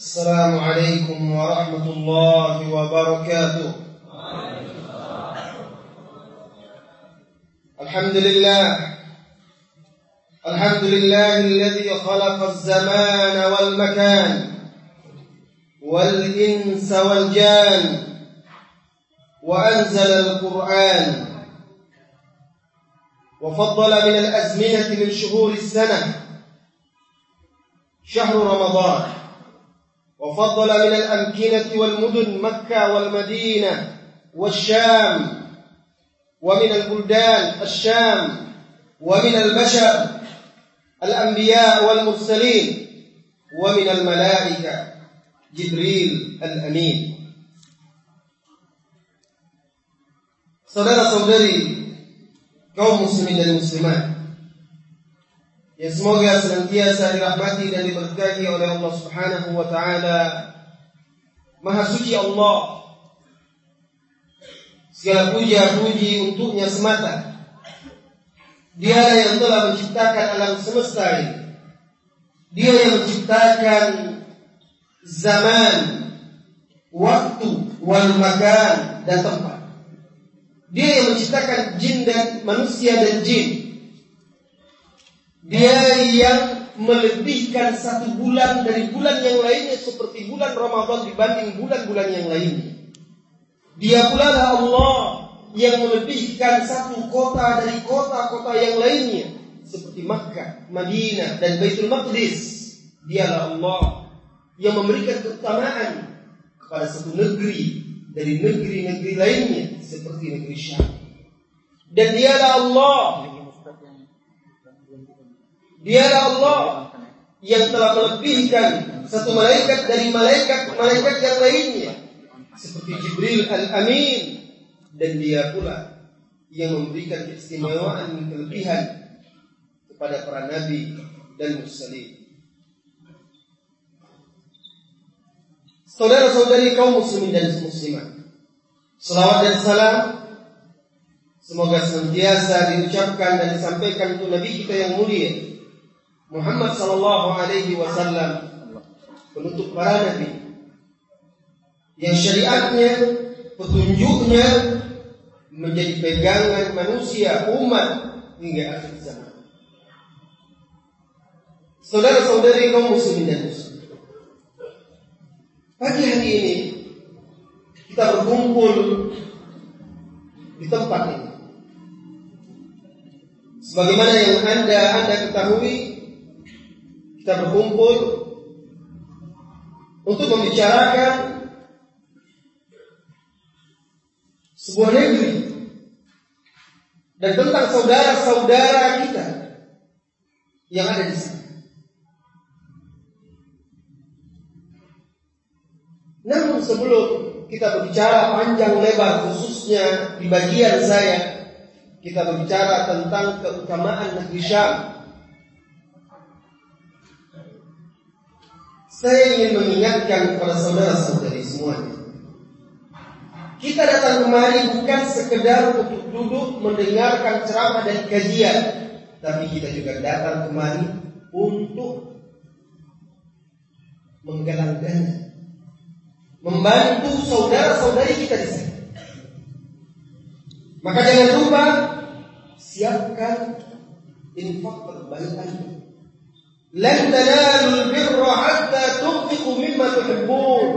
السلام عليكم ورحمة الله وبركاته. الحمد لله. الحمد لله الذي خلق الزمان والمكان والإنس والجان وأنزل القرآن وفضل من الأزمنة من شهور السنة شهر رمضان. وفضل من الأمكنة والمدن مكة والمدينة والشام ومن البلدان الشام ومن البشر الأنبياء والمرسلين ومن الملائكة جبريل الأمين. Saudara-saudari kaum muslimin dan muslimat yang semoga senantiasa dirahmati dan diberkahi oleh Allah Subhanahu wa taala. Maha suci Allah. Segala puja puji untuknya semata. Dia yang telah menciptakan alam semesta ini. Dia yang menciptakan zaman, waktu, wal makan dan tempat. Dia yang menciptakan jin dan manusia dan jin. Dia yang melebihkan satu bulan dari bulan yang lainnya seperti bulan Ramadan dibanding bulan-bulan yang lainnya. Dia pula lah Allah yang melebihkan satu kota dari kota-kota yang lainnya seperti Makkah, Madinah dan Baitul Maqdis. Dialah Allah yang memberikan keutamaan kepada satu negeri dari negeri-negeri lainnya seperti negeri Syam. Dan dialah Allah Dialah Allah yang telah melebihkan satu malaikat dari malaikat-malaikat yang lainnya seperti Jibril Al-Amin dan dia pula yang memberikan keistimewaan dan kelebihan kepada para nabi dan mursalin. Saudara-saudari kaum muslimin dan muslimat. Selawat dan salam semoga senantiasa diucapkan dan disampaikan untuk nabi kita yang mulia Muhammad sallallahu alaihi wasallam penutup para nabi yang syariatnya petunjuknya menjadi pegangan manusia umat hingga akhir zaman. Saudara-saudari kaum muslimin dan muslim. Pagi hari ini kita berkumpul di tempat ini. Sebagaimana yang Anda Anda ketahui kita berkumpul untuk membicarakan sebuah negeri dan tentang saudara-saudara kita yang ada di sana. Namun sebelum kita berbicara panjang lebar khususnya di bagian saya, kita berbicara tentang keutamaan negeri Syam Saya ingin mengingatkan kepada saudara-saudari semuanya. Kita datang kemari bukan sekedar untuk duduk mendengarkan ceramah dan kajian, tapi kita juga datang kemari untuk menggalang dana, membantu saudara-saudari kita di sini. Maka jangan lupa siapkan infak terbaik. Lan tanalul birra hatta tunfiqu mimma tuhibbun.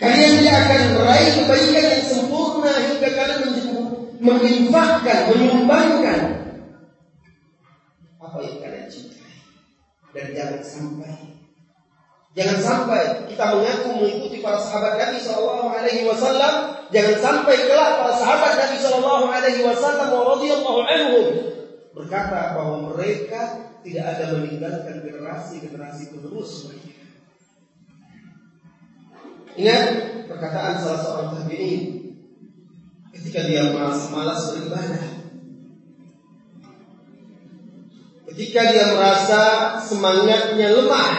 Kalian tidak akan meraih kebaikan yang sempurna hingga kalian menginfakkan, menyumbangkan apa yang kalian cintai. Dan jangan sampai Jangan sampai kita mengaku mengikuti para sahabat Nabi Shallallahu Alaihi Wasallam. Jangan sampai kelak para sahabat Nabi Shallallahu Alaihi Wasallam radhiyallahu anhum berkata bahwa mereka tidak ada meninggalkan generasi-generasi penerus. Ingat perkataan salah seorang tabi'in ketika dia malas-malas beribadah. Ketika dia merasa semangatnya lemah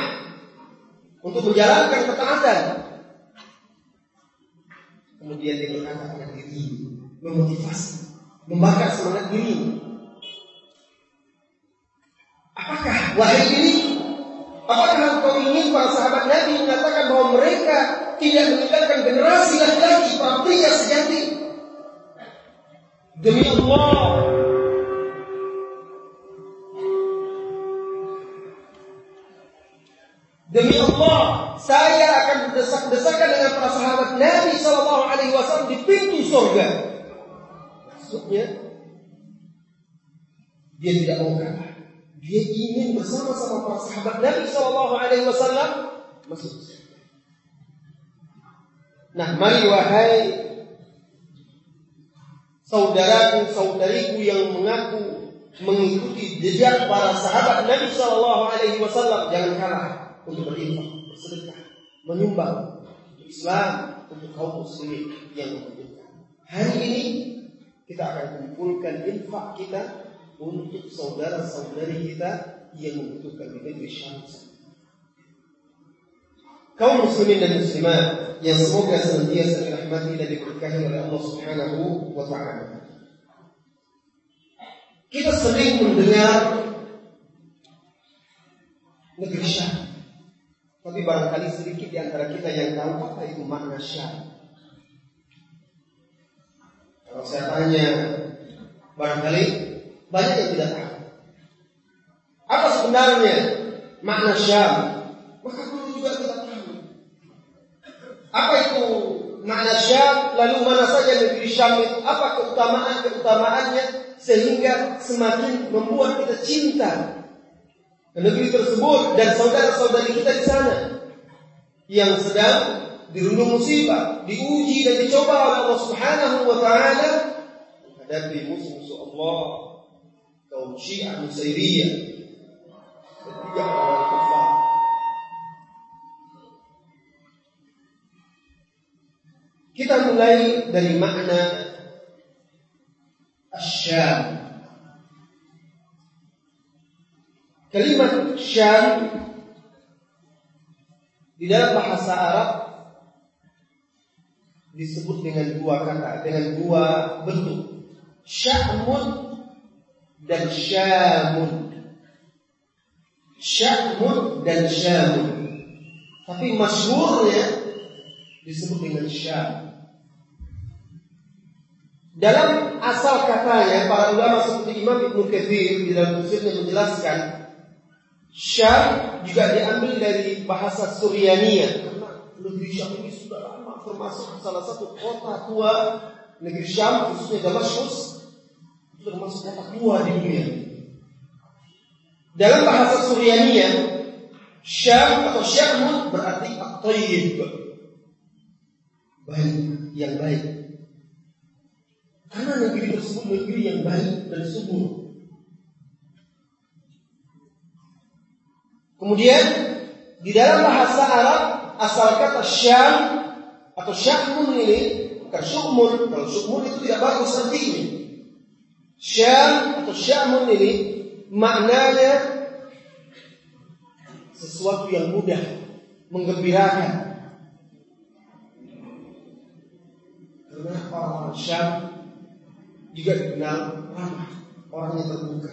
untuk menjalankan ketaatan. Kemudian dia berkata pada diri, memotivasi, membakar semangat diri Apakah wahai ini Apakah engkau ingin para sahabat Nabi mengatakan bahwa mereka tidak meninggalkan generasi laki-laki para pria sejati? Demi Allah, Demi Allah, saya akan berdesak-desakan dengan para sahabat Nabi Shallallahu Alaihi Wasallam di pintu surga. Maksudnya, dia tidak mau kalah. Dia ingin bersama-sama para sahabat Nabi Shallallahu Alaihi Wasallam masuk Nah, mari wahai saudaraku saudariku yang mengaku mengikuti jejak para sahabat Nabi Shallallahu Alaihi Wasallam jangan kalah untuk berinfak, bersedekah, menyumbang untuk Islam, untuk kaum muslimin yang membutuhkan. Hari ini kita akan kumpulkan infak kita untuk saudara-saudari kita yang membutuhkan di negeri Syam. Kaum muslimin dan muslimat yang semoga senantiasa dirahmati dan diberkahi oleh Allah Subhanahu wa taala. Kita sering mendengar negeri Syam. Tapi barangkali sedikit di antara kita yang tahu apa itu makna Syam. Kalau saya tanya, barangkali banyak yang tidak tahu. Apa sebenarnya makna Syam? Maka perlu juga kita tahu. Apa itu makna Syam? Lalu mana saja negeri Syam itu? Apa keutamaan-keutamaannya sehingga semakin membuat kita cinta negeri tersebut dan saudara-saudari kita di sana yang sedang dirundung musibah, diuji dan dicoba oleh Allah Subhanahu wa taala menghadapi musuh-musuh Allah kaum Syiah Nusairiyah ketiga orang kafir Kita mulai dari makna Asyam. Kalimat Syam di dalam bahasa Arab disebut dengan dua kata, dengan dua bentuk. Sya'mun dan Syamun. Syamun dan Syamun. Tapi masyhurnya disebut dengan Syam. Dalam asal katanya para ulama seperti Imam Ibnu Katsir di dalam tafsirnya menjelaskan Syam juga diambil dari bahasa Suryania karena negeri Syam ini sudah lama termasuk salah satu kota tua negeri Syam khususnya Damaskus termasuk kata tua di dunia. Dalam bahasa Suryania, Syam atau Syamun berarti at-tayyib. Baik, yang baik. Karena negeri tersebut negeri yang baik dan subur. Kemudian di dalam bahasa Arab asal kata Syam atau Syahmun ini bukan Syukmun. Kalau Syukmun itu tidak bagus artinya. Syam atau Syamun ini maknanya sesuatu yang mudah, menggembirakan. Karena orang Syam juga dikenal ramah, yang terbuka.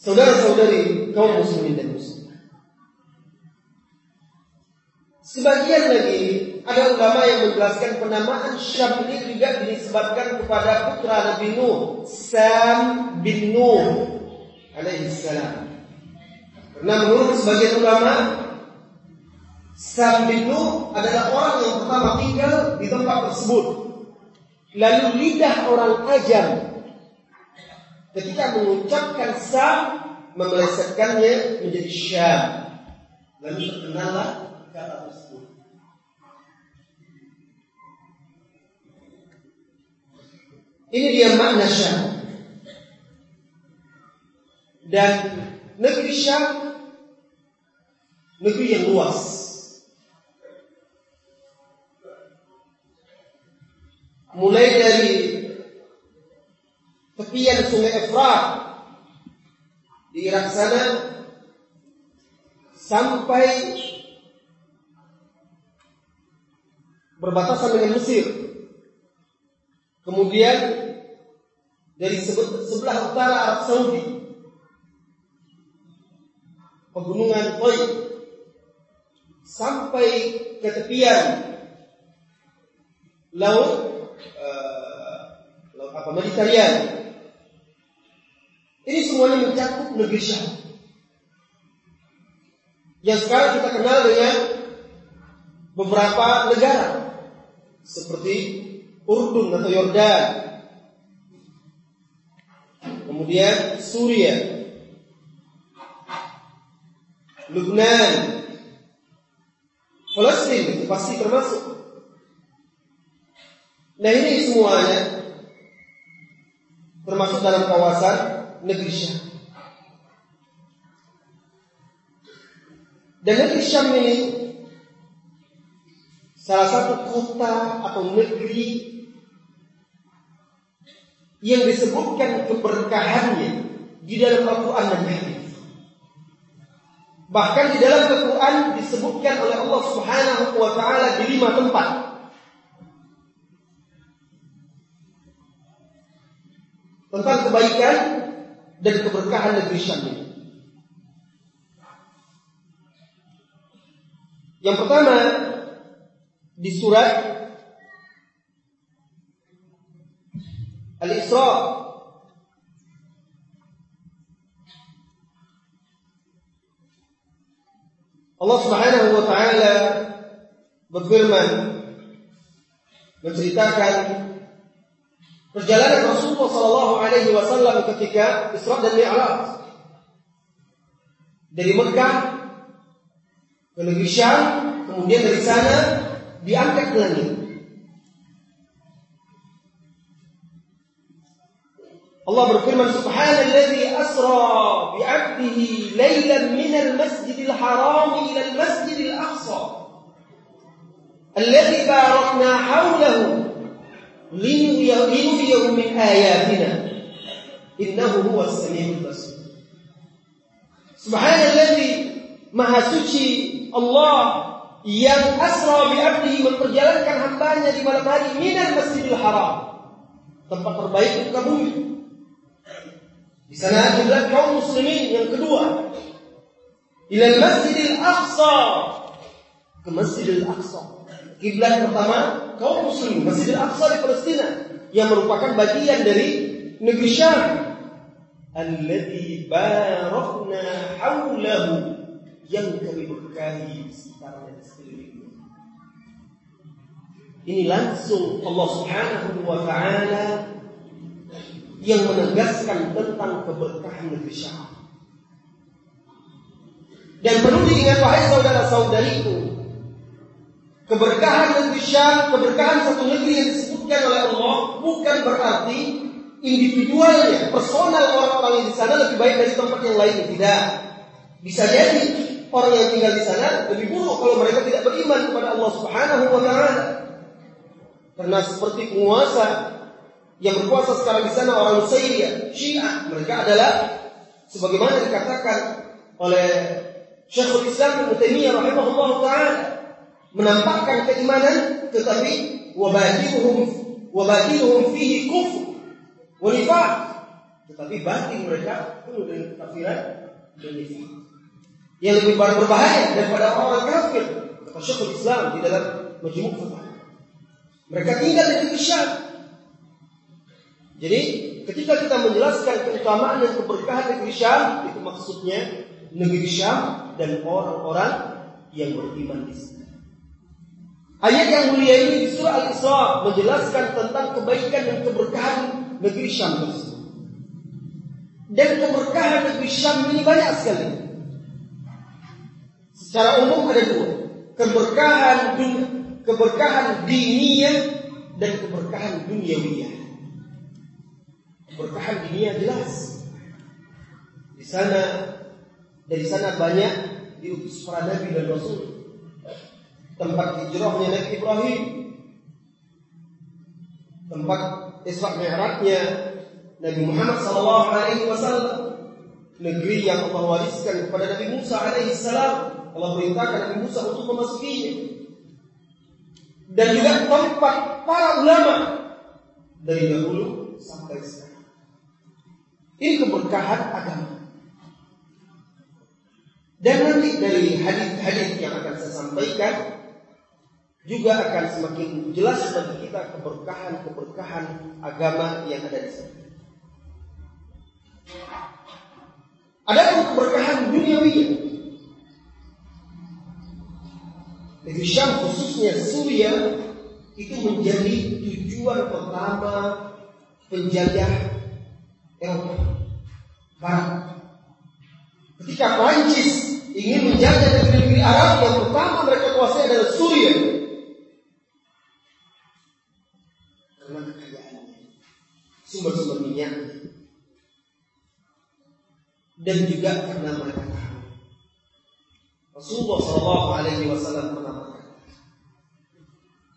Saudara-saudari kaum muslimin dan muslimat. Sebagian lagi ada ulama yang menjelaskan penamaan Syam ini juga disebabkan kepada putra Nabi Nuh, Sam bin Nuh alaihissalam. Karena menurut sebagian ulama, Sam bin Nuh adalah orang yang pertama tinggal di tempat tersebut. Lalu lidah orang ajam ketika mengucapkan Sam memelesetkannya menjadi Syam. Lalu terkenallah kata Ini dia makna Syam. Dan negeri Syam negeri yang luas. Mulai dari tepian sungai Efrat di Irak sana sampai berbatasan dengan Mesir. Kemudian dari sebelah utara Arab Saudi pegunungan Toy sampai ke tepian laut uh, laut apa Mediterania. Ini semuanya mencakup negeri Syam. Yang sekarang kita kenal dengan beberapa negara seperti Urdun atau Yordan, kemudian Suriah, Lubnan, Palestina pasti termasuk. Nah ini semuanya termasuk dalam kawasan negeri Syam. Dan negeri Syam ini salah satu kota atau negeri yang disebutkan keberkahannya di dalam Al-Quran dan Hadis. Bahkan di dalam Al-Quran disebutkan oleh Allah Subhanahu wa taala di lima tempat. Tentang kebaikan dan keberkahan negeri Syam. Yang pertama di surat Al-Isra. Allah Subhanahu wa taala berfirman menceritakan perjalanan Rasulullah sallallahu alaihi wasallam ketika Isra dan Mi'raj dari Mekah ke negeri Syam kemudian dari sana diangkat ke langit Allah berfirman subhanalladzi asra bi 'abdihi lailan minal masjidil haram ila al masjidil aqsa alladzi barakna hawlahu linuriyahu min ayatina innahu huwas samiul basir Subhanalladzi maha suci Allah yang asra bi 'abdihi memperjalankan hambanya di malam hari minal masjidil haram tempat terbaik untuk bumi di sana juga kaum muslimin yang kedua. Ila Masjidil Aqsa. Ke Masjidil Aqsa. Kiblat pertama kaum muslimin Masjidil Aqsa di Palestina yang merupakan bagian dari negeri Syam. Alladhi barakna haulahu yang kami berkahi sekitarnya. Ini langsung Allah Subhanahu wa taala yang menegaskan tentang keberkahan negeri Syam. Dan perlu diingat wahai saudara-saudariku, keberkahan negeri Syam, keberkahan satu negeri yang disebutkan oleh Allah bukan berarti individualnya, personal orang-orang yang di sana lebih baik dari tempat yang lain. Tidak. Bisa jadi orang yang tinggal di sana lebih buruk kalau mereka tidak beriman kepada Allah Subhanahu wa taala. Karena seperti penguasa yang berkuasa sekarang di sana orang Syria, Syiah. Mereka adalah sebagaimana dikatakan oleh Syekhul Islam Ibnu Taimiyah rahimahullah taala menampakkan keimanan tetapi wabatiluhum wabatiluhum fihi kufur wa nifaq. Tetapi batin mereka penuh dengan kafiran dan nifaq. Yang lebih berbahaya daripada orang kafir kata Syekhul Islam di dalam majmuk fatwa mereka tinggal di negeri Syam jadi ketika kita menjelaskan keutamaan dan keberkahan negeri Syam, itu maksudnya negeri Syam dan orang-orang yang beriman di sana. Ayat yang mulia ini di surah Al-Isra menjelaskan tentang kebaikan dan keberkahan negeri Syam tersebut. Dan keberkahan negeri Syam ini banyak sekali. Secara umum ada dua. Keberkahan dunia, keberkahan dan keberkahan duniawiyah bertahan dunia jelas. Di sana dari sana banyak diutus para nabi dan rasul. Tempat hijrahnya Nabi Ibrahim. Tempat Isra Mi'rajnya Nabi Muhammad sallallahu alaihi wasallam. Negeri yang Allah wariskan kepada Nabi Musa alaihi salam. Allah perintahkan Nabi Musa untuk memasukinya. Dan juga tempat para ulama dari dahulu sampai sekarang. Ini keberkahan agama. Dan nanti dari hadis-hadis yang akan saya sampaikan juga akan semakin jelas bagi kita keberkahan-keberkahan agama yang ada di sana. Ada keberkahan duniawi. Jadi Syam khususnya Suria itu menjadi tujuan pertama penjajah Eropa Barat. Ketika Prancis ingin menjajah negeri-negeri Arab yang pertama mereka kuasai adalah Suria. Karena kekayaannya, sumber-sumber minyak, dan juga karena mereka tahu Rasulullah Shallallahu Alaihi Wasallam pernah berkata,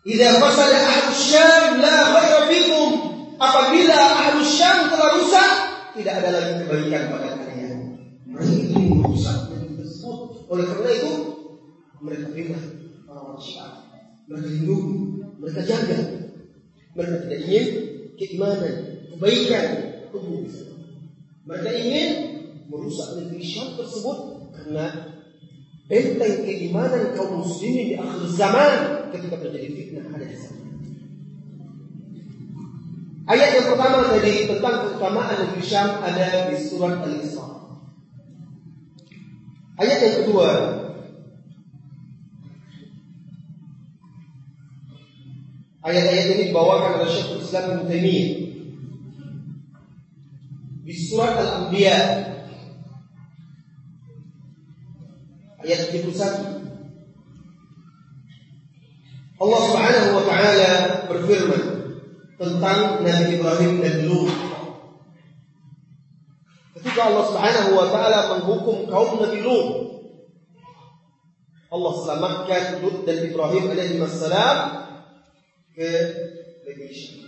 "Jika fasada ahlu Syam la khaira fikum." Apabila ahlu Syam telah rusak, tidak ada lagi kebaikan pada kalian. Mereka ini merusak dan tersebut. Oleh karena itu, mereka beriman orang-orang Syiah. Mereka lindungi, mereka jaga. Mereka tidak ingin keimanan, kebaikan tumbuh. Mereka ingin merusak negeri Syam tersebut karena benteng keimanan kaum muslimin di akhir zaman ketika terjadi fitnah ada di sana. Ayat yang pertama tadi tentang keutamaan negeri Syam ada di surat Al-Isra. Ayat yang kedua. Ayat-ayat ini dibawakan oleh Syekhul Islam Ibnu Taimiyah di surat Al-Anbiya. Ayat 71 Allah Subhanahu wa taala berfirman tentang Nabi Ibrahim dan Lut ketika Allah Subhanahu wa taala menghukum kaum Nabi Lut Allah selamatkan Lut dan Ibrahim alaihi wassalam ke negeri Syam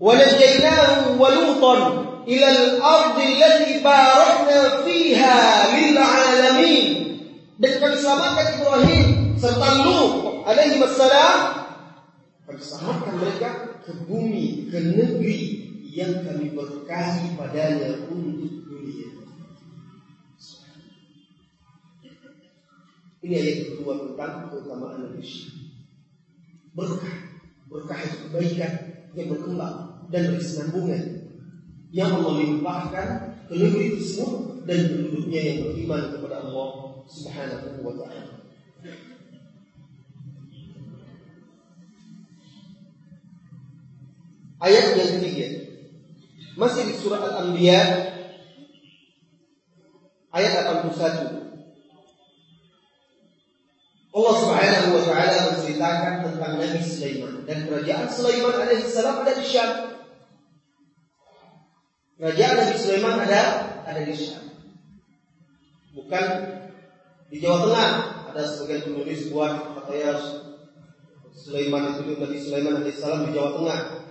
ونجيناه ولوطا إلى الأرض التي باركنا فيها للعالمين dan kami selamatkan Ibrahim serta Lut alaihi wassalam selamatkan mereka ke bumi ke negeri yang kami berkahi padanya untuk dunia. Ini ayat kedua tentang keutamaan negeri berkah. Berkah itu kebaikan yang berkembang dan berkesinambungan. Yang Allah limpahkan ke negeri tersebut dan penduduknya yang beriman kepada Allah Subhanahu wa taala. Ayat yang ketiga masih di surah Al-Anbiya ayat 81. Allah Subhanahu wa taala menceritakan tentang Nabi Sulaiman dan kerajaan Sulaiman alaihissalam ada di Syam. Kerajaan Nabi Sulaiman ada ada di Syam. Bukan di Jawa Tengah. Ada sebagian penulis buat katanya Sulaiman itu Nabi Sulaiman alaihissalam di Jawa Tengah.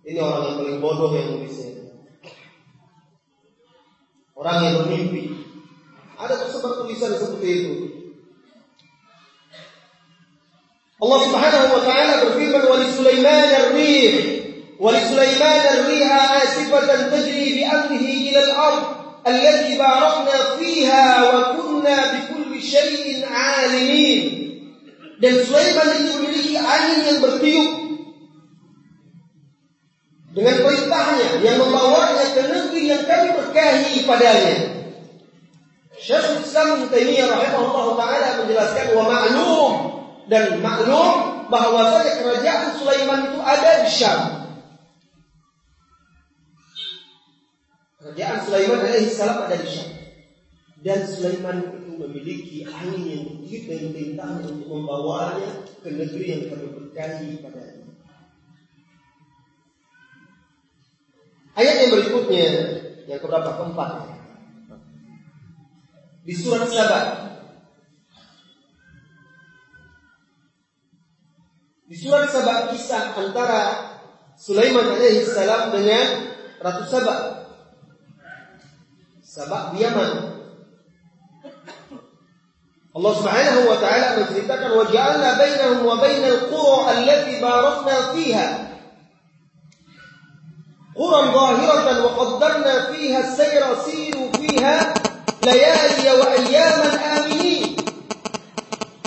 Ini orang yang paling bodoh yang nulisnya. Orang yang bermimpi. Ada tersebar tulisan seperti itu. Allah Subhanahu wa taala berfirman wa Sulaiman ar-rih wa Sulaiman ar-riha asifatan tajri bi amrihi ila al-ard allati barakna fiha wa kunna bi kulli shay'in alimin dan Sulaiman itu memiliki angin yang bertiup dengan perintahnya yang membawanya ke negeri yang kami berkahi padanya. Syekhul Islam Ibnu Taimiyah rahimahullah taala menjelaskan wa ma'lum dan maklum bahwasanya kerajaan Sulaiman itu ada di Syam. Kerajaan Sulaiman alaihi salam ada di Syam. Dan Sulaiman itu memiliki angin yang begitu dan untuk membawanya ke negeri yang kami berkahi padanya. Ayat yang berikutnya yang keberapa keempat di surat Sabah Di surat Sabah kisah antara Sulaiman alaihi salam dengan Ratu. Sabah di Yaman. Allah Subhanahu wa taala menceritakan wa ja'alna bainahum wa bainal qura allati barakna fiha قرى ظاهرة وقدرنا فيها السير سيروا فيها wa ayyaman aminin.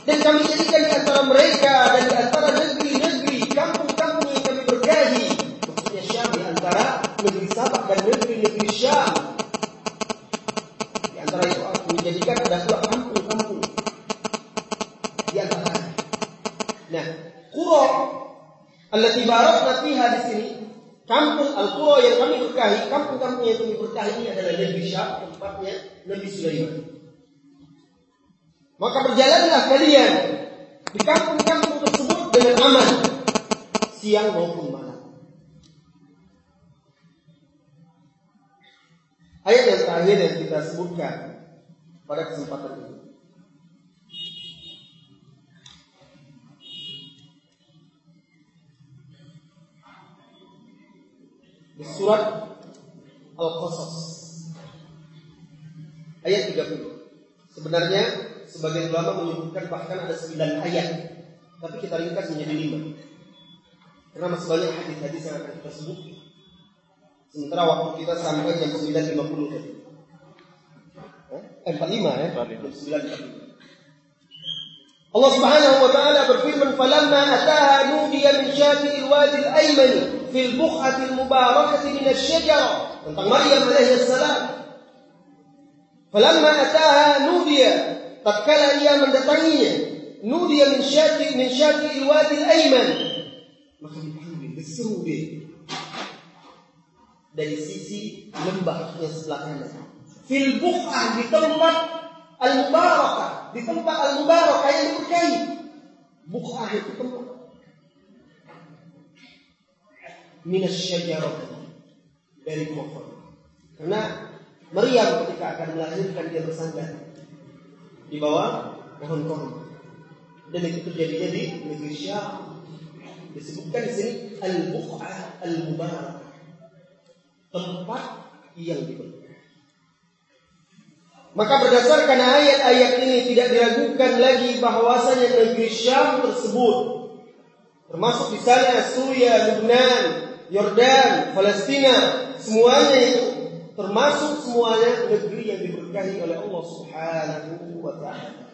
Dan kami jadikan di antara mereka dan di antara negeri-negeri, kampung-kampung yang kami berkahi. Maksudnya Syam di antara negeri Sabak dan negeri-negeri Syam. Di antara itu aku menjadikan ada dua kampung-kampung. Di antara. Nah, Qura allati barakna fiha di sini Kampung Al-Qura yang kami berkahi, kampung-kampung yang kami berkahi ini adalah negeri Syam, tempatnya Nabi Sulaiman. Maka berjalanlah kalian di kampung-kampung tersebut dengan aman, siang maupun malam. Ayat yang terakhir yang kita sebutkan pada kesempatan ini. Di surat Al-Qasas ayat 30. Sebenarnya sebagian ulama menyebutkan bahkan ada 9 ayat, tapi kita ringkas menjadi 5. Karena masih banyak hadis-hadis yang akan kita sebut. Sementara waktu kita sampai jam 9.50 tadi. Eh, 45 ya? 9.45. Allah Subhanahu wa taala berfirman, "Falamma ataha nudiya min syafi'il wadi al-ayman fil buq'ati al-mubarakati min asy-syajara." Tentang Maryam alaihi salam. Falamma ataha nudiya, tatkala ia mendatanginya, nudiya min syafi min syafi'il wadi al-ayman. Maka dipanggil, diseru dia dari sisi lembah yang sebelah kanan. Fil buq'ah di tempat al-mubarakah di tempat al-mubarakah yang diberkahi. Bukhah itu tempat. Minas syajarah dari pohon. Karena Maryam ketika akan melahirkan dia bersandar di bawah pohon-pohon. Dan itu terjadinya di negeri Syam. Disebutkan di sini al-buq'ah al-mubarakah. Tempat yang diberkahi. Maka berdasarkan ayat-ayat ini tidak diragukan lagi bahwasanya negeri Syam tersebut termasuk di sana Suriah, Lebanon, Yordan, Palestina, semuanya itu termasuk semuanya negeri yang diberkahi oleh Allah Subhanahu wa taala.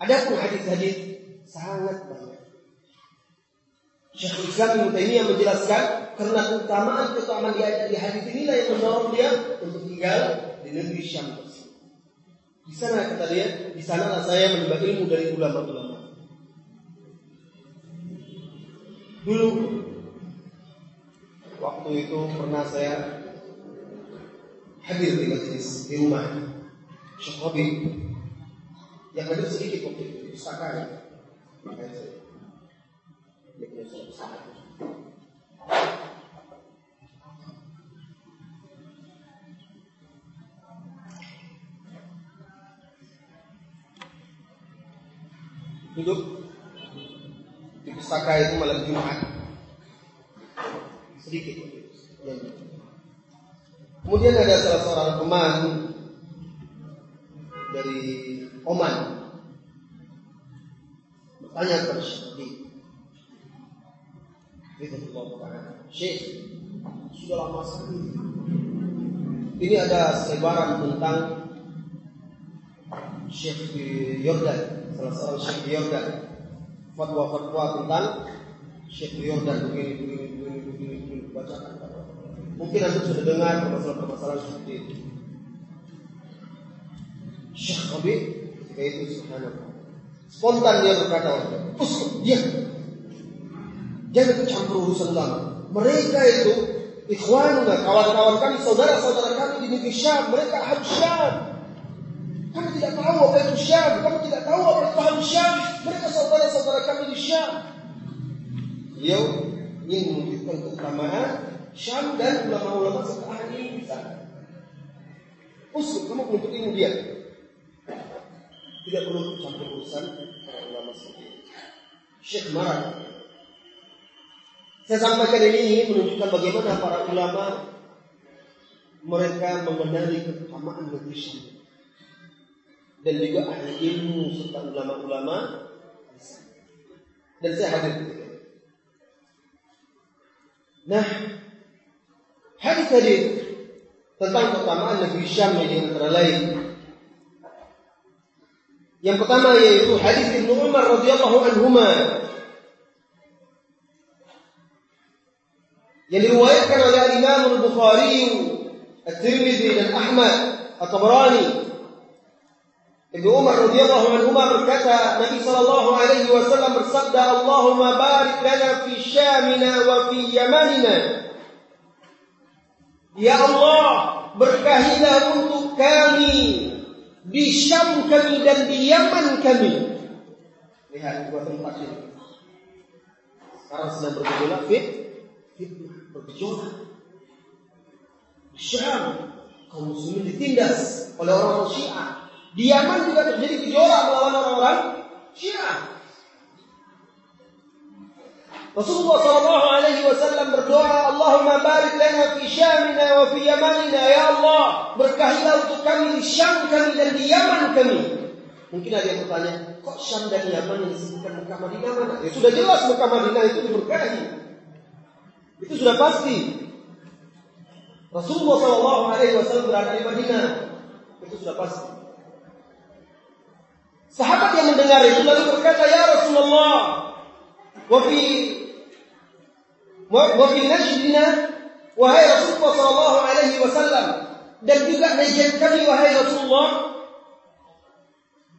Adapun hadis-hadis sangat banyak. Syekhul Islam Ibnu Taimiyah menjelaskan karena keutamaan keutamaan di, di hadis inilah yang mendorong dia untuk tinggal di negeri Syam. Di sana kata dia, di sanalah saya menimba ilmu dari ulama-ulama. Dulu. Waktu itu pernah saya hadir di majelis di rumah. Syekh Robi. Yang hadir sedikit waktu itu pustaka Duduk pustaka itu malam Jumat. Sedikit. Kemudian ada salah seorang teman dari Oman bertanya kepada Syekh Syekh, sudah lama sekali. Ini ada selebaran tentang Syekh Yordan, salah seorang Syekh Yordan. Fatwa-fatwa tentang Syekh Yordan begini, begini, begini, begini, begini. Mungkin anda sudah dengar permasalahan-permasalahan seperti itu. Syekh Rabi ketika itu subhanallah. Spontan dia berkata, Uskup, dia Jangan campur urusan ulama. Mereka itu ikhwanuna, kawan-kawan kami, saudara-saudara kami di negeri Syam, mereka ahli Syam. Kami tidak tahu apa itu Syam, kami tidak tahu apa itu ahli Syam. Mereka saudara-saudara kami di Syam. Beliau ingin menunjukkan keutamaan Syam dan ulama-ulama serta ahli di sana. Usul, kamu menuntut ilmu dia. Tidak perlu campur urusan para ulama seperti itu. Syekh marah saya sampaikan ini menunjukkan bagaimana para ulama mereka mengenali keutamaan negeri Syam dan juga ahli ilmu serta ulama-ulama dan saya hadir ketika Nah, hadis tadi tentang keutamaan negeri Syam ini antara lain. Yang pertama yaitu hadis Ibnu Umar radhiyallahu anhuma yang diriwayatkan oleh Imam Al-Bukhari, At-Tirmidzi dan Ahmad At-Tabrani. Ibnu Umar radhiyallahu anhu berkata, Nabi sallallahu alaihi wasallam bersabda, "Allahumma barik lana fi Syamina wa fi Yamanina." Ya Allah, berkahilah untuk kami di Syam kami dan di Yaman kami. Lihat dua tempat ini. Sekarang sedang bergejolak fit, fitnah bergejolak. Syam kaum muslimin ditindas oleh orang-orang Syiah. Di Yaman juga terjadi gejolak melawan orang-orang Syiah. Rasulullah sallallahu alaihi wasallam berdoa, Allahumma barik lana fi Syamina wa fi Yamanina ya Allah, berkahilah untuk kami di Syam kami dan di Yaman kami. Mungkin ada yang bertanya, kok Syam dan Yaman yang disebutkan Mekah Madinah mana? Ya sudah jelas Mekah Madinah itu diberkahi. Itu sudah pasti. Rasulullah sallallahu alaihi wasallam berada di Madinah. Itu sudah pasti. Sahabat yang mendengar itu lalu berkata, "Ya Rasulullah, wa fi najdina wahai Rasulullah sallallahu alaihi wasallam dan juga najd kami wahai Rasulullah."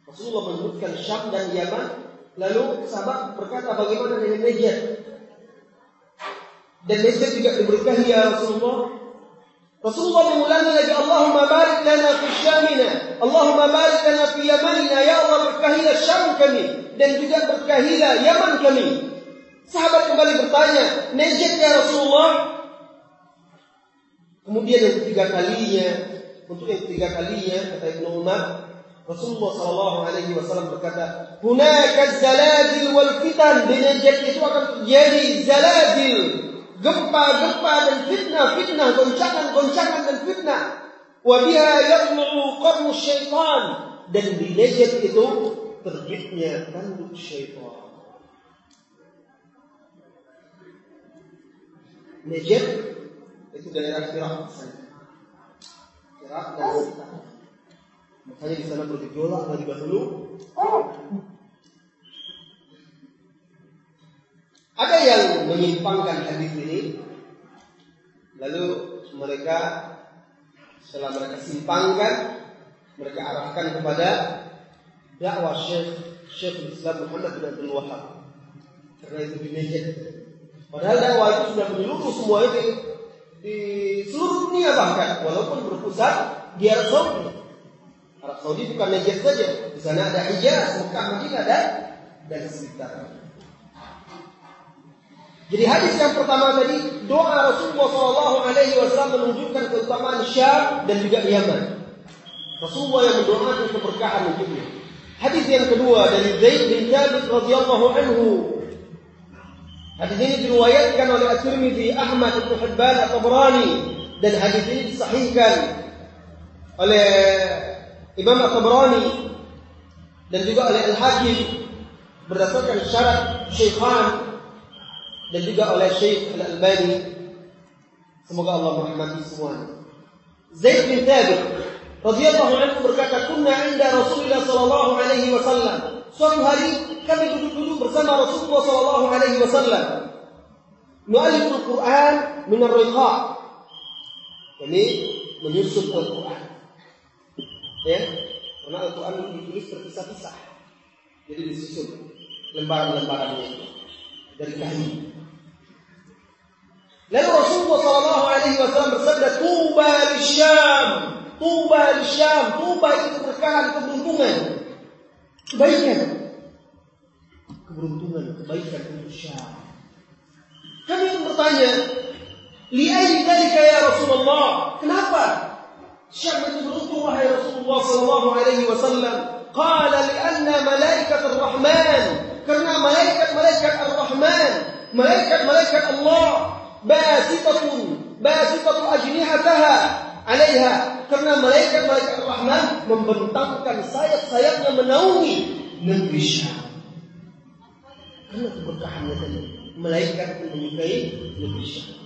Rasulullah menyebutkan Syam dan Yaman, lalu sahabat berkata, "Bagaimana dengan Najd?" Dan Najd juga diberkahi ya Rasulullah. Rasulullah mengulangi lagi, "Allahumma barik lana fi Syamina, Allahumma barik lana fi Yamanina, berkahilah Syam kami dan juga berkahilah Yaman kami Sahabat kembali bertanya, Nejek ya Rasulullah? Kemudian yang ketiga kalinya, untuk yang ketiga kalinya, kata Ibnu Umar, Rasulullah Shallallahu Alaihi Wasallam berkata, "Hunaka zalazil wal fitan." Di Nejek itu akan terjadi zalazil, gempa-gempa dan fitnah-fitnah, goncangan-goncangan dan fitnah. Wabiha yaqlu'u qarnu syaitan. Dan di Nejek itu terbitnya tanduk syaitan. Najd itu daerah Irak Irak dan sekitar. Makanya di sana bergejolak dari dahulu. Ada yang menyimpangkan hadis ini, lalu mereka setelah mereka simpangkan, mereka arahkan kepada dakwah Syekh Syekh Islam Muhammad bin Abdul Wahab. Karena itu di Najd Padahal dakwah itu sudah menyeluruh semua itu di seluruh dunia bahkan walaupun berpusat di Arab Saudi. Arab Saudi bukan Najd saja, di sana ada Hijaz, Mekah, Madinah dan dan sekitar. Jadi hadis yang pertama tadi doa Rasulullah Shallallahu Alaihi Wasallam menunjukkan keutamaan Syam dan juga Yaman. Rasulullah yang mendoakan keberkahan untuknya. Hadis yang kedua dari Zaid bin Thabit radhiyallahu anhu Hadis ini diriwayatkan oleh At-Tirmidzi, Ahmad, Ibnu Hibban, At-Tabrani dan hadis ini disahihkan oleh Imam At-Tabrani dan juga oleh Al-Hakim berdasarkan syarat Syekhan dan juga oleh Syekh Al-Albani. Semoga Allah merahmati semua. Zaid bin Thabit radhiyallahu anhu berkata, "Kunna 'inda Rasulullah sallallahu alaihi wasallam." Suatu hari kami duduk-duduk bersama Rasulullah Shallallahu Alaihi Wasallam. Mu'alif Al-Quran min ar-riqa. Ini menyusun Al-Quran. Ya, karena Al-Quran ditulis terpisah-pisah. Jadi disusun lembaran-lembarannya dari kayu. Lalu Rasulullah Shallallahu Alaihi Wasallam bersabda, "Tuba di Syam, tuba Syam, tuba itu keberkahan, keberuntungan, kebaikan, keberuntungan, kebaikan untuk Syam." Kami pun bertanya, "Li'ayi dalika ya Rasulullah?" Kenapa? Syam itu beruntung wahai Rasulullah Shallallahu Alaihi Wasallam. Qala li'anna malaikat ar-Rahman karena malaikat-malaikat ar-Rahman malaikat-malaikat Allah basitatun basitatu ajnihataha alaiha karena malaikat-malaikat Rahman membentangkan sayap-sayapnya menaungi negeri Syam. Karena keberkahannya tadi, malaikat menyukai negeri Syam.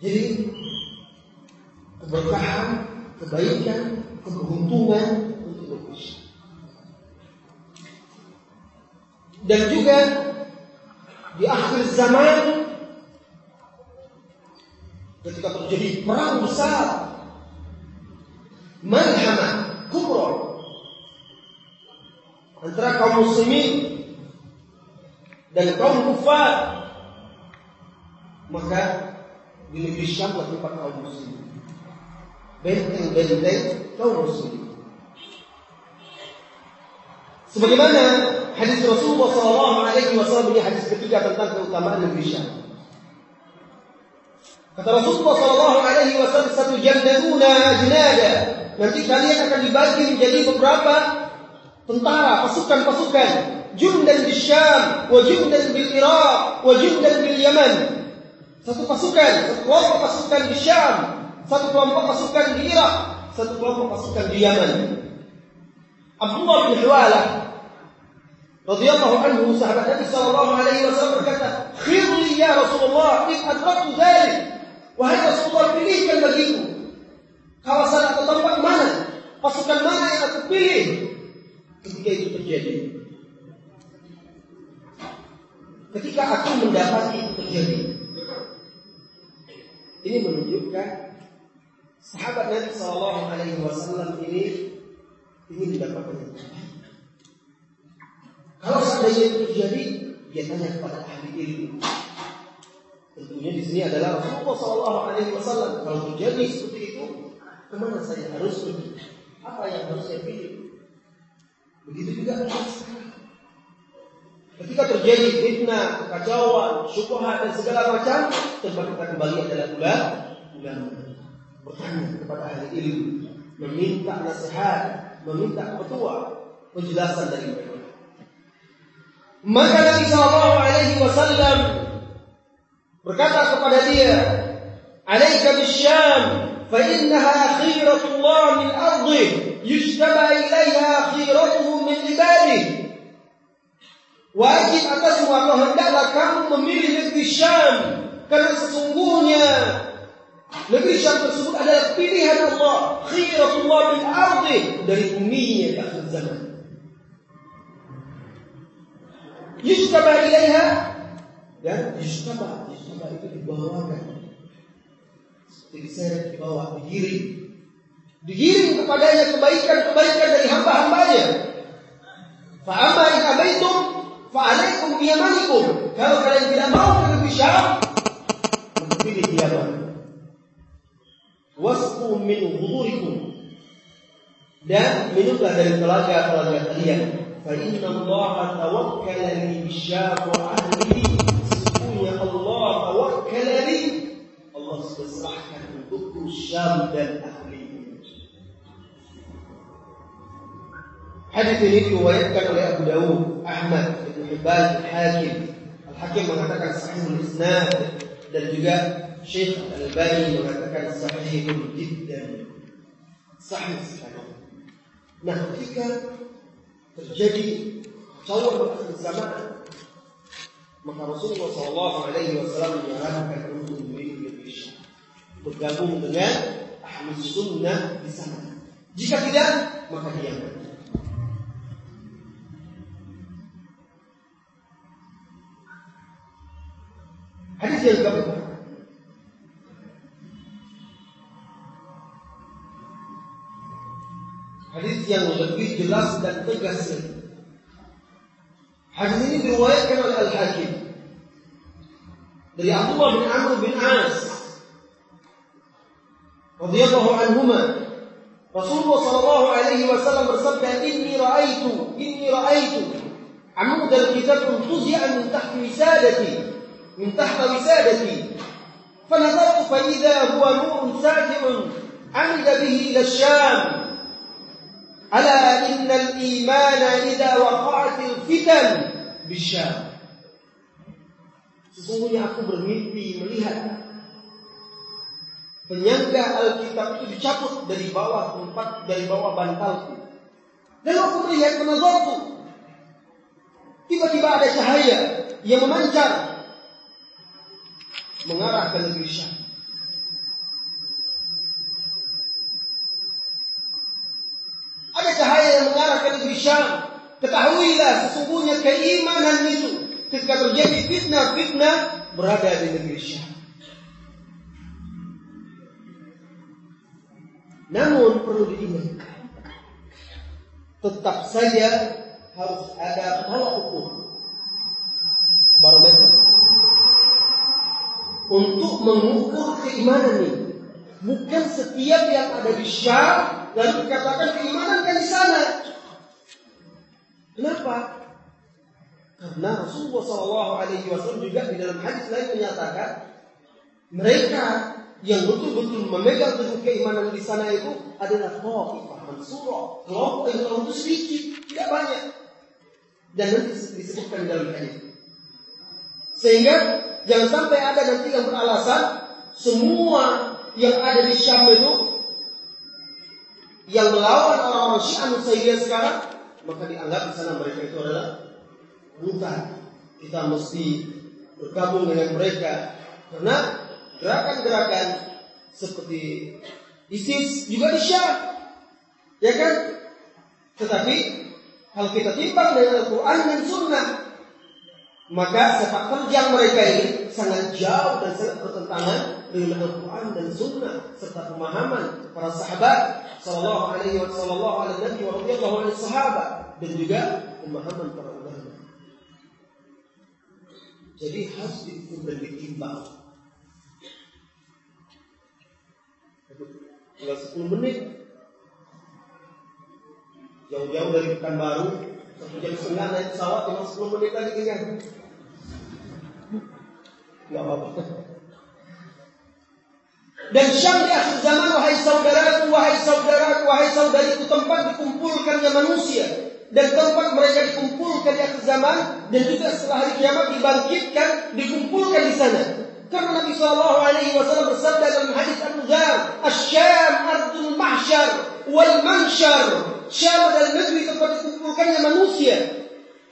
Jadi keberkahan, kebaikan, keberuntungan untuk negeri Syam. Dan juga di akhir zaman ketika terjadi perang besar malhamah kubra antara kaum muslimin dan kaum kufar maka di negeri Syam tempat kaum muslimin. Benteng-benteng kaum muslimin. Sebagaimana hadis Rasulullah SAW Alaihi Wasallam ini hadis ketiga tentang keutamaan negeri Syam Kata Rasulullah Shallallahu Alaihi Wasallam satu jannatuna ajnada. Nanti kalian akan dibagi menjadi beberapa tentara, pasukan-pasukan. Jundan di Syam, wa jundan bil Iraq, wa jundan bil Yaman. Satu pasukan, satu kelompok pasukan di Syam, satu kelompok pasukan di Irak, satu kelompok pasukan di Yaman. Abdullah bin Huwalah radhiyallahu anhu sahabat Nabi sallallahu alaihi wasallam berkata, "Khirli ya Rasulullah, in adraktu dzalik." Wahai Rasulullah pilihkan bagiku kawasan atau tempat mana, pasukan mana yang aku pilih ketika itu terjadi. Ketika aku mendapati itu terjadi, ini menunjukkan sahabat Nabi Shallallahu Alaihi Wasallam ini ingin mendapatkan yang Kalau seandainya itu terjadi, dia tanya kepada ahli ilmu. Tentunya di sini adalah Rasulullah Shallallahu Alaihi Wasallam. Kalau terjadi seperti itu, ke mana saya harus pergi? Apa yang harus saya pilih? Begitu juga Ketika terjadi fitnah, kekacauan, syubhat dan segala macam, tempat kita kembali adalah bulan ulama. Bertanya kepada ahli ilmu, meminta nasihat, meminta petua, penjelasan dari mereka. Maka Nabi Shallallahu Alaihi Wasallam berkata kepada dia, "Alaika bisyam, fa innaha akhiratullah min ardi, yujtaba ilaiha akhiratuhu min ibadih." Wajib atas atau hendaklah kamu memilih negeri Syam karena sesungguhnya negeri Syam tersebut adalah pilihan Allah, khiratullah min ardi dari buminya di akhir zaman. Yujtaba ilaiha. Dan yujtaba hamba itu dibawakan diseret dibawa digiring digiring kepadanya kebaikan-kebaikan dari hamba-hambanya. Fa amma in abaitum fa alaikum biyamanikum. Kalau kalian tidak mau ke negeri Syam pilih Yaman wasqu min hudurikum. Dan minumlah dari telaga-telaga kalian fa inna Allah tawakkala li bisyam wa ahlihi sesungguhnya Allah tawakkalani Allah sudah serahkan untukku Syam dan ahli Hadis ini diriwayatkan oleh Abu Dawud, Ahmad, Ibn Hibban, Al-Hakim. Al-Hakim mengatakan sahihul isnad dan juga Syekh Al-Albani mengatakan terjadi akhir zaman maka Rasulullah Shallallahu Alaihi Wasallam menyarankan untuk memilih bergabung dengan ahli sunnah di sana. Jika tidak, maka diam. كريستيان وتلبيس بالراس ده مكسر حاجزين الروايات كما الحاكم. عبد الله بن عمرو بن عاص رضي الله عنهما رسول الله صلى الله عليه وسلم سب إني رأيت إني رأيت عمود الكتاب انتزع من تحت وسادتي من تحت وسادتي. فنظرت فإذا هو نور ساجع عمد به إلى الشام Ala innal imana idza waqa'atil fitan bisyam. Sesungguhnya aku bermimpi melihat penyangga Alkitab itu dicabut dari bawah tempat dari bawah bantalku. Dan aku melihat menazarku. Tiba-tiba ada cahaya yang memancar mengarah ke negeri Syam. Yang mengarah ke negeri Syam. Ketahuilah sesungguhnya keimanan itu ketika terjadi fitnah-fitnah berada di negeri Syam. Namun perlu diingat, tetap saja harus ada tolak ukur barometer untuk mengukur keimanan ini. Bukan setiap yang ada di Syam lalu dikatakan keimanan kan di sana. Kenapa? Karena Rasulullah Shallallahu Alaihi Wasallam juga di dalam hadis lain menyatakan mereka yang betul-betul memegang teguh keimanan di sana itu adalah Taifah Mansurah. Kelompok yang kalau itu sedikit, tidak banyak. Dan nanti disebutkan dalam hadis. Sehingga jangan sampai ada nanti yang beralasan semua yang ada di Syam itu yang melawan orang-orang Syiah Nusairiyah sekarang maka dianggap di sana mereka itu adalah bukan kita mesti bergabung dengan mereka. Karena gerakan-gerakan seperti ISIS juga di Syam. Ya kan? Tetapi kalau kita timbang dengan Al-Quran dan Sunnah maka sepak terjang mereka ini sangat jauh dan sangat bertentangan dengan Al-Quran dan Sunnah serta pemahaman para sahabat Sallallahu Alaihi Wasallam sahabat dan juga pemahaman para ulama. Jadi harus diukur dan ditimbang. Tinggal 10 menit jauh-jauh dari Pekanbaru satu jam setengah naik pesawat cuma 10 menit lagi kenyang Gak apa-apa. Dan Syam di akhir zaman, wahai saudaraku, wahai saudaraku, wahai saudariku, tempat dikumpulkannya manusia. Dan tempat mereka dikumpulkan di akhir zaman, dan juga setelah hari kiamat dibangkitkan, dikumpulkan di sana. Karena Nabi Shallallahu Alaihi Wasallam bersabda dalam hadis Abu Dzar, "Asyam ardul mahsyar wal mansyar." Syam adalah negeri tempat dikumpulkannya manusia.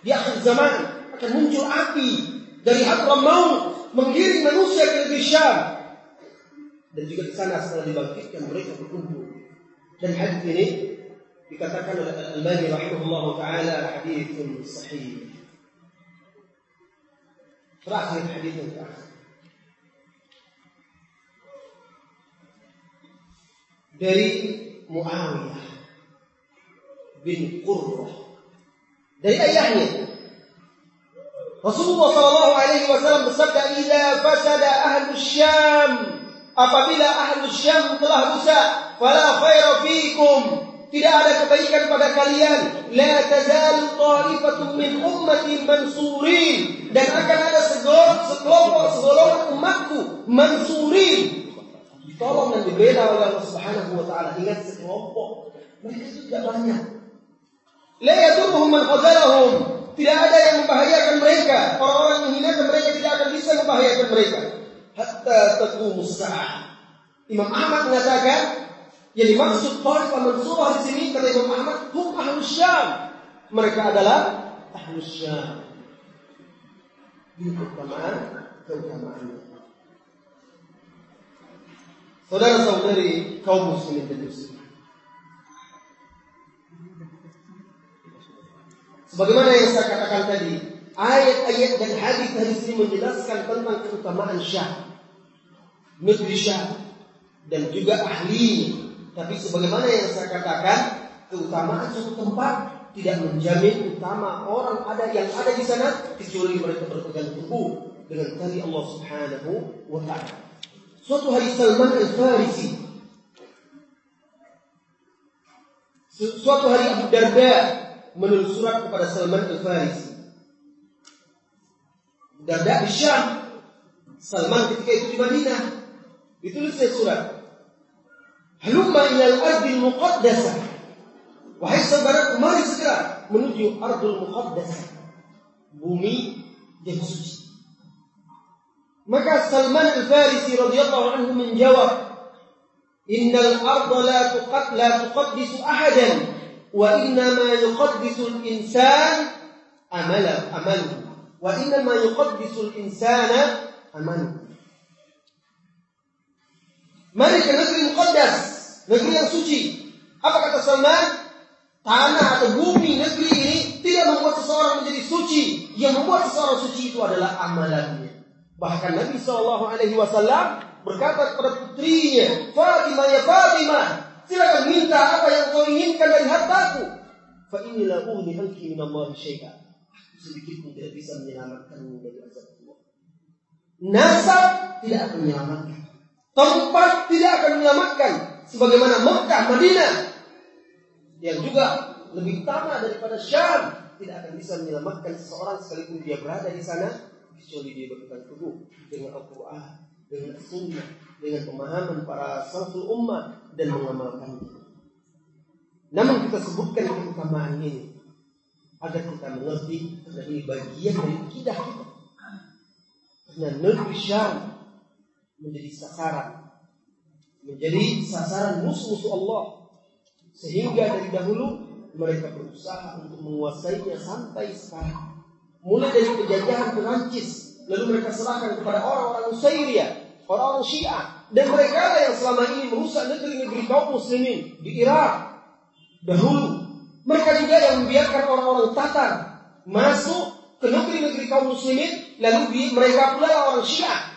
Di akhir zaman akan muncul api dari Hadramaut menggiring manusia ke negeri Syam. Dan juga di sana setelah dibangkitkan mereka berkumpul. Dan hadis ini dikatakan oleh Al-Albani rahimahullah taala hadis sahih. Terakhir hadis yang terakhir. Dari Muawiyah bin Qurrah dari ayahnya Rasulullah Shallallahu Alaihi Wasallam bersabda, "Ila fasada ahlu Syam." Apabila ahlu Syam telah rusak, fala khaira fikum. Tidak ada kebaikan pada kalian. La tazalu ta'ifatun min ummati mansurin. Dan akan ada sekelompok segolongan umatku mansurin. Ditolong dan dibela oleh Allah Subhanahu wa taala. Ingat sekelompok. Mereka itu tidak banyak. La yadurruhum man khazalahum. Tidak ada yang membahayakan mereka. Orang-orang yang hinakan mereka tidak akan bisa membahayakan mereka. Hatta taqumus. Imam Ahmad mengatakan yang dimaksud Taifah Mansurah di sini kata Imam Ahmad, hum ahlus Syam. Mereka adalah ahlus Syam. Ini keutamaan keutamaannya. Saudara-saudari kaum muslimin dan muslimat. Sebagaimana yang saya katakan tadi, ayat-ayat dan hadis-hadis ini menjelaskan tentang keutamaan Syah, negeri Syah, dan juga ahli. Tapi sebagaimana yang saya katakan, keutamaan suatu tempat tidak menjamin utama orang ada yang ada di sana kecuali mereka berpegang teguh dengan tali Allah Subhanahu wa taala. Suatu hari Salman Al-Farisi Suatu hari Abu Darda menulis surat kepada Salman Al-Farisi. Darda di Syam. Salman ketika itu di Madinah. Ditulisnya surat. Halumma ilal ardil muqaddasah. Wahai saudara, kemari segera menuju ardul muqaddasah. Bumi yang suci. Maka Salman Al-Farisi radhiyallahu anhu menjawab, "Innal arda la tuqad la tuqaddisu ahadan wa innama yuqaddisul insan amala amalu wa innama yuqaddisul insana amalu mari ke negeri muqaddas negeri yang suci. Apa kata Salman? Tanah atau bumi negeri ini tidak membuat seseorang menjadi suci. Yang membuat seseorang suci itu adalah amalannya. Bahkan Nabi Shallallahu Alaihi Wasallam berkata kepada putrinya Fatimah ya Fatimah silakan minta apa yang kau inginkan dari hartaku. Fa inilah uni anki min Allah syai'a. Sedikit pun tidak bisa menyelamatkanmu dari azab Allah. Nasab tidak akan menyelamatkan. Tempat tidak akan menyelamatkan. Sebagaimana Mekah, Madinah. Yang juga lebih utama daripada Syam. Tidak akan bisa menyelamatkan seseorang sekalipun dia berada di sana. Kecuali dia berpegang teguh dengan Al-Quran dengan sunnah, dengan pemahaman para salaful ummah dan mengamalkannya. Namun kita sebutkan keutamaan ini agar kita mengerti ini bagian dari akidah kita. Karena negeri menjadi sasaran, menjadi sasaran musuh-musuh Allah. Sehingga dari dahulu mereka berusaha untuk menguasainya sampai sekarang. Mulai dari penjajahan Perancis lalu mereka serahkan kepada orang-orang Nusairia, orang-orang Syiah, dan mereka lah yang selama ini merusak negeri-negeri kaum muslimin di Irak dahulu. Mereka juga yang membiarkan orang-orang Tatar masuk ke negeri-negeri kaum muslimin, lalu mereka pula orang Syiah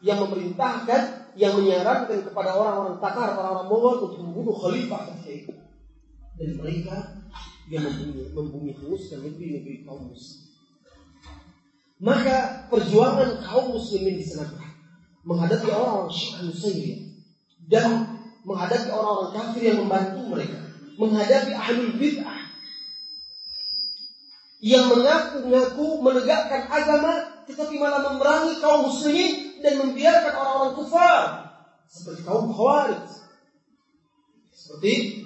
yang memerintahkan, yang menyarankan kepada orang-orang Tatar, orang-orang Mongol untuk membunuh khalifah ketika Dan mereka yang membunuh, membunuh negeri-negeri kaum muslim. Maka perjuangan kaum muslimin di sana menghadapi orang-orang Syiah dan menghadapi orang-orang kafir yang membantu mereka, menghadapi ahlul bid'ah. Yang mengaku-ngaku menegakkan agama tetapi malah memerangi kaum muslimin dan membiarkan orang-orang kufar. Seperti kaum khawarij. Seperti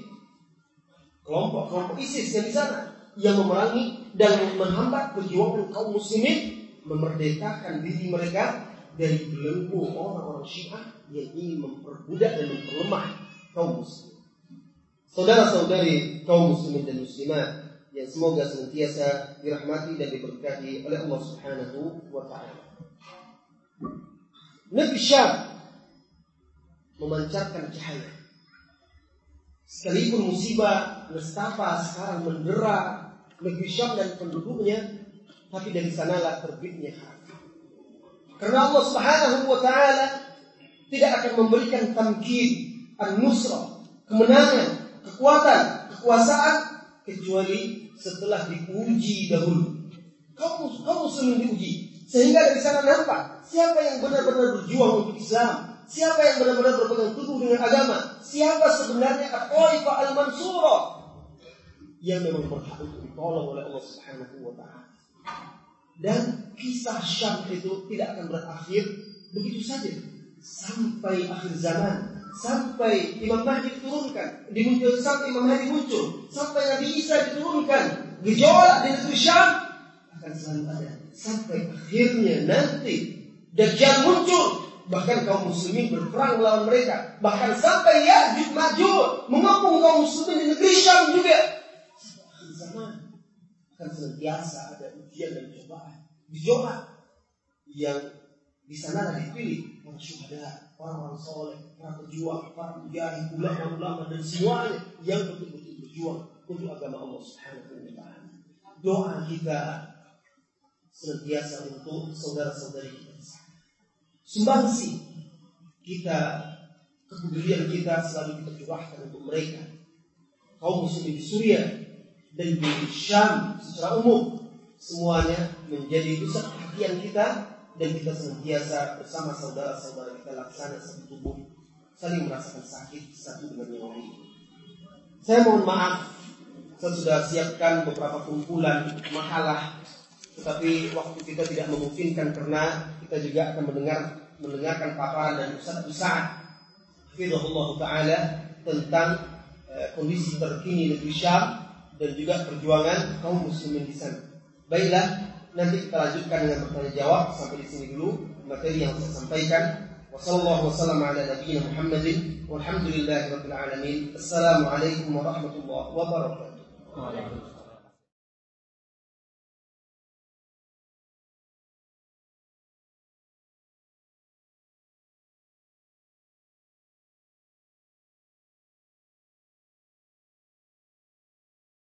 kelompok-kelompok ISIS yang di sana yang memerangi dan menghambat perjuangan kaum muslimin memerdekakan diri mereka dari belenggu orang-orang Syiah yang ingin memperbudak dan memperlemah kaum muslim. Saudara-saudari kaum muslimin dan muslimat yang semoga senantiasa dirahmati dan diberkati oleh Allah Subhanahu wa taala. Negeri Syam memancarkan cahaya. Sekalipun musibah nestapa sekarang mendera negeri Syam dan penduduknya, tapi dari sanalah terbitnya hati. Karena Allah Subhanahu wa taala tidak akan memberikan tamkin, an-nusra, kemenangan, kekuatan, kekuasaan kecuali setelah diuji dahulu. Kamu sering diuji sehingga dari sana nampak siapa yang benar-benar berjuang untuk Islam, siapa yang benar-benar berpegang teguh dengan agama, siapa sebenarnya Al-Qaifah Al-Mansurah yang memang berhak untuk ditolong oleh Allah Subhanahu wa taala. Dan kisah Syam itu tidak akan berakhir begitu saja. Sampai akhir zaman. Sampai Imam Mahdi diturunkan. Dimuncul, sampai Imam Mahdi muncul. Sampai Nabi Isa diturunkan. Gejolak di negeri Syam. Akan selalu ada. Sampai akhirnya nanti. Dajjal muncul. Bahkan kaum muslimin berperang melawan mereka. Bahkan sampai ya maju mengepung kaum muslimin di negeri Syam juga. Zaman akan senantiasa ada ujian dan cobaan. Dicoba yang di sana ada dipilih para syuhada, orang-orang soleh, para pejuang, para mujahid, ulama-ulama dan semuanya yang betul-betul berjuang untuk agama Allah Subhanahu wa taala. Doa kita senantiasa untuk saudara-saudari kita. Sumbangsi kita kepedulian kita selalu kita curahkan untuk mereka. Kaum muslimin di Suriah dan di Syam secara umum semuanya menjadi pusat perhatian kita dan kita senantiasa bersama saudara-saudara kita laksana satu tubuh saling merasakan sakit satu dengan yang lain. Saya mohon maaf, saya sudah siapkan beberapa kumpulan makalah, tetapi waktu kita tidak memungkinkan karena kita juga akan mendengar mendengarkan paparan dari Ustaz Ustaz Hafizahullah Ta'ala tentang eh, kondisi terkini negeri Syam dan juga perjuangan kaum muslimin di sana. Baiklah, nanti kita lanjutkan dengan bertanya jawab sampai di sini dulu materi yang saya sampaikan. Wassalamualaikum warahmatullahi wabarakatuh.